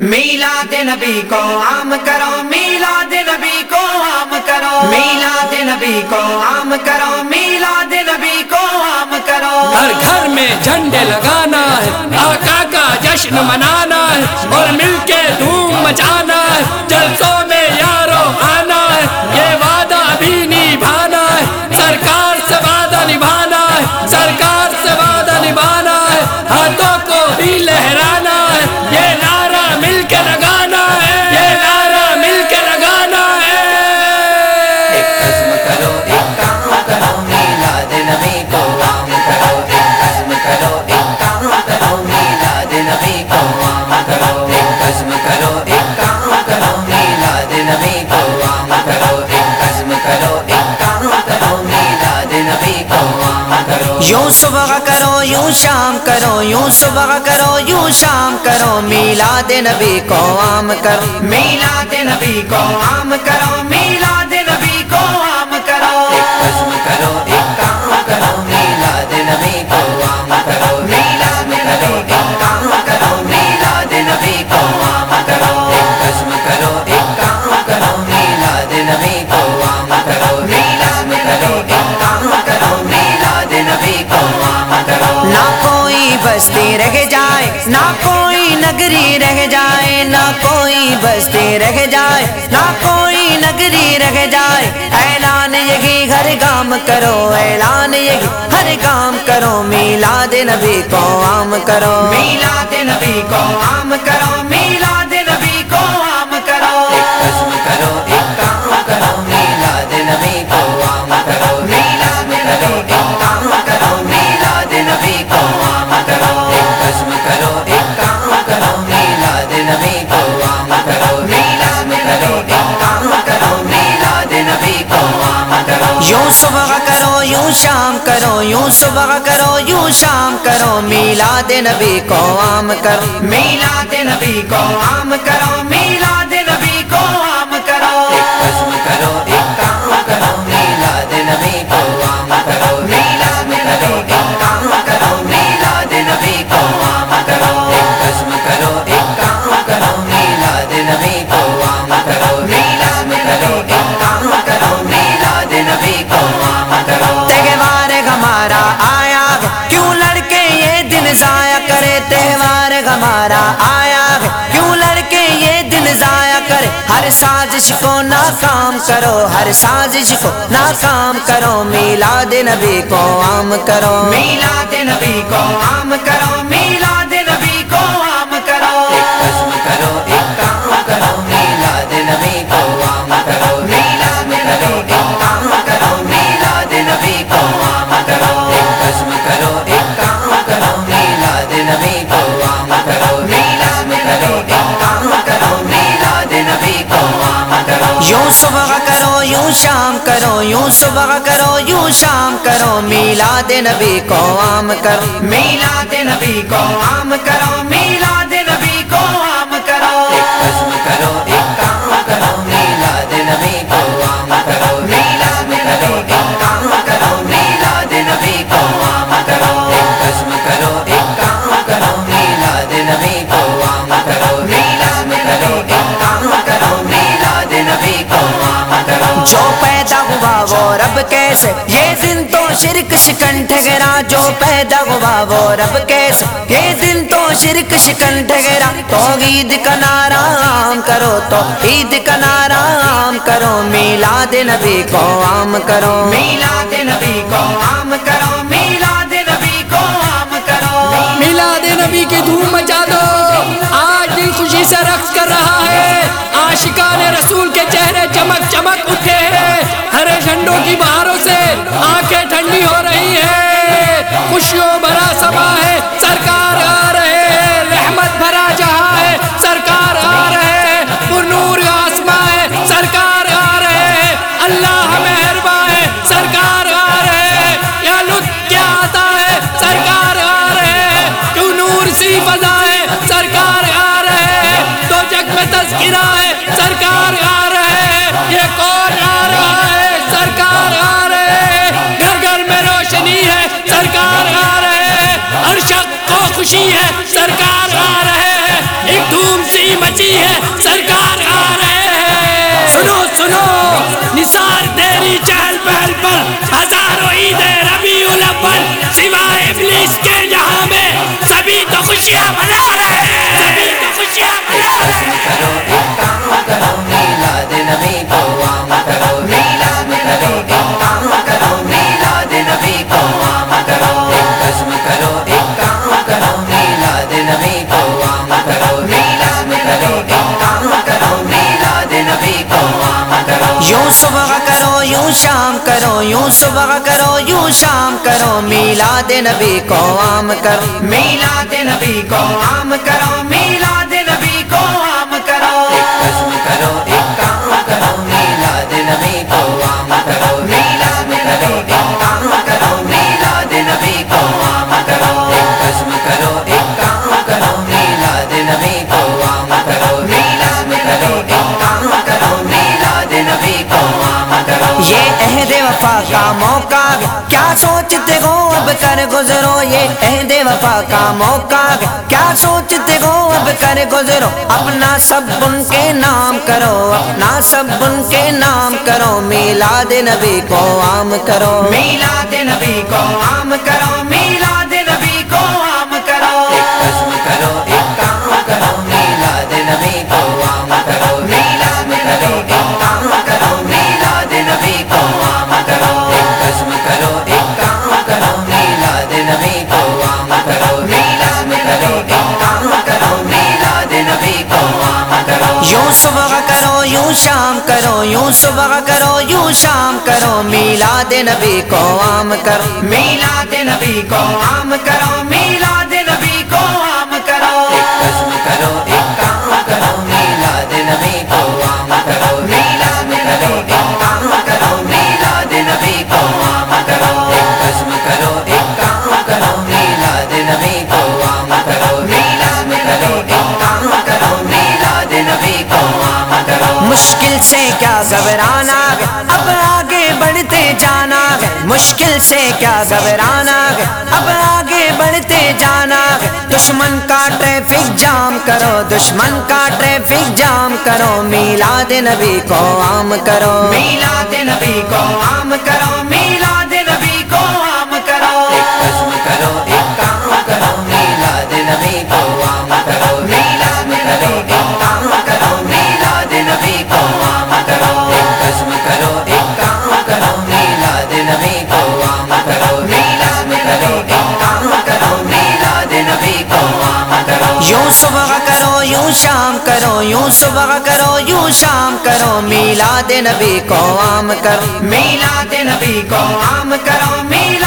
میلاد نبی کو عام کرو، میلاد نبی کو عام کرو۔ میلاد نبی کو عام کرو، میلاد نبی کو عام کرو۔ ہر گھر میں جھنڈے لگانا ہے، آقا کا جشن منانا ہے، اور مل کے دھوم مچانا ہے۔ جلسوں میں یوں صبح کرو، یوں شام کرو، یوں صبح کرو، یوں شام کرو، میلاد نبی کو عام کرو، میلاد نبی کو عام کرو، میلاد بستی رہ جائے، نہ کوئی نگری رہ جائے، نہ کوئی بستی رہ جائے، نہ کوئی نگری رہ جائے۔ اعلان یہی ہر کام کرو، اعلان یہی ہر کام کرو۔ میلاد نبی کو عام کرو۔ میلاد نبی کو عام کرو۔ میلاد یوں شام کرو، یوں صبح کرو، یوں شام کرو، میلاد نبی کو عام کرو، میلاد نبی کو عام کرو، میلاد ہمارا آیا ہے۔ کیوں لڑکے یہ دن ضائع کرے؟ ہر سازش کو ناکام کرو، ہر سازش کو ناکام کرو۔ میلاد نبی کو عام کرو۔ میلاد نبی کو عام کرو۔ میلاد یوں صبح کرو، یوں شام کرو، یوں صبح کرو، یوں شام کرو، میلاد نبی کو عام کرو، میلاد نبی کو عام کرو، میلاد نبی کو کیسے یہ دن تو شرک شکن ٹھگرا جو پیدا ہوا وہ رب کیسے یہ دن تو شرک شکن ٹھگرا تو عید کا نعرہ عام کرو، تو عید کا نعرہ عام کرو۔ میلاد نبی کو عام کرو۔ میلاد نبی کو عام کرو۔ میلاد نبی کو عام کرو۔ میلاد نبی کی دھوم مچا دو۔ آج دل خوشی سے رقص کر رہا ہے۔ آ کو خوشی ہے، سرکار آ رہے ہیں۔ ایک دھوم سی مچی ہے، سرکار آ رہے ہیں۔ سنو سنو، نثار تیری چہل پہل پر، ہزاروں عید ربی الاول سوائے ابلیس کے یہاں میں سبھی تو خوشیاں منا رہے ہیں۔ سبھی تو خوشیاں منا رہے ہیں۔ یوں شام کرو، یوں صبح کرو، یوں شام کرو، میلاد نبی کو عام کرو میلاد نبی کو عام کرو کا موقع کیا سوچتے ہو؟ اب کر گزرو یہ عہد وفا کا موقع کیا سوچتے ہو؟ اب کر گزرو، اپنا سب ان کے نام کرو، اپنا سب ان کے نام کرو، میلاد نبی کو عام کرو۔ میلاد نبی کو عام صبح کرو یوں شام کرو، یوں صبح کرو، یوں شام کرو۔ میلاد نبی کو عام کرو۔ میلاد نبی کو عام مشکل سے کیا گھبرانا؟ ہے اب آگے بڑھتے جانا۔ ہے مشکل سے کیا گھبرانا؟ ہے اب آگے بڑھتے جانا۔ ہے دشمن کا ٹریفک جام کرو۔ دشمن کا ٹریفک جام کرو۔ میلاد نبی کو عام کرو۔ میلاد نبی کو عام کرو یوں شام کرو، یوں صبح کرو، یوں شام کرو، میلاد نبی کو عام کرو، میلاد نبی کو عام کرو، میلاد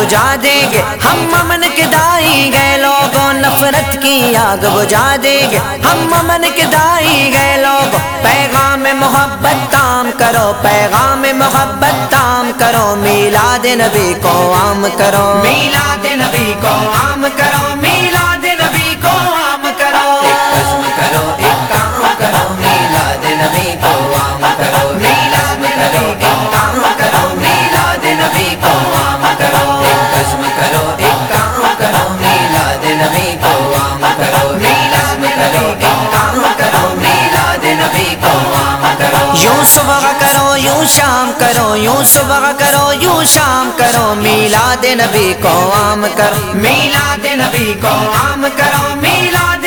بجھا دیں گے۔ ہم امن کے دائی گئے لوگوں نفرت کی آگ بجھا دیں گے۔ ہم امن کے دائی گئے لوگوں پیغام محبت تام کرو پیغام محبت تام کرو۔ میلاد نبی کو عام کرو۔ میلاد نبی کو عام کرو میلاد نبی کو عام کرو۔ ایک کرو ایک کام کرو۔ میلاد نبی کو صبح کرو یوں شام کرو، یوں صبح کرو، یوں شام کرو، میلاد نبی کو عام کرو، میلاد نبی کو عام کرو، میلاد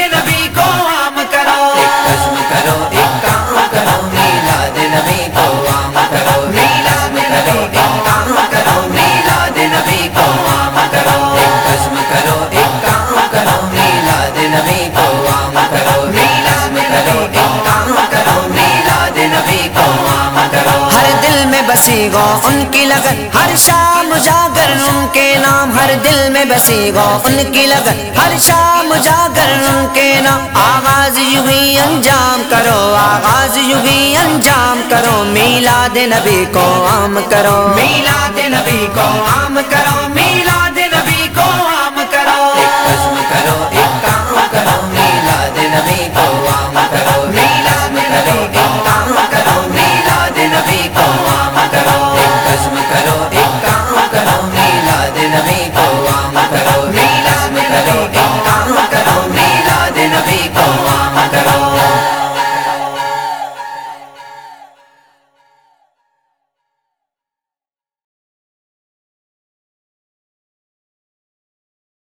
بسی گو ان کی لگن ہر شام جاگر، ان کے نام ہر دل میں بسی گو ان کی لگن ہر شام جاگر، ان کے نام۔ آغاز یوں ہی انجام کرو، آغاز یوں ہی انجام کرو۔ میلاد نبی کو عام کرو۔ میلاد نبی کو